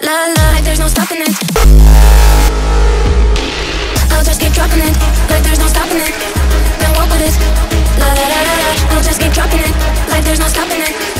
la la, like there's no stopping it. I'll just keep dropping it, like there's no stopping it. Then walk with it, la la la la la. I'll just keep dropping it, like there's no stopping it.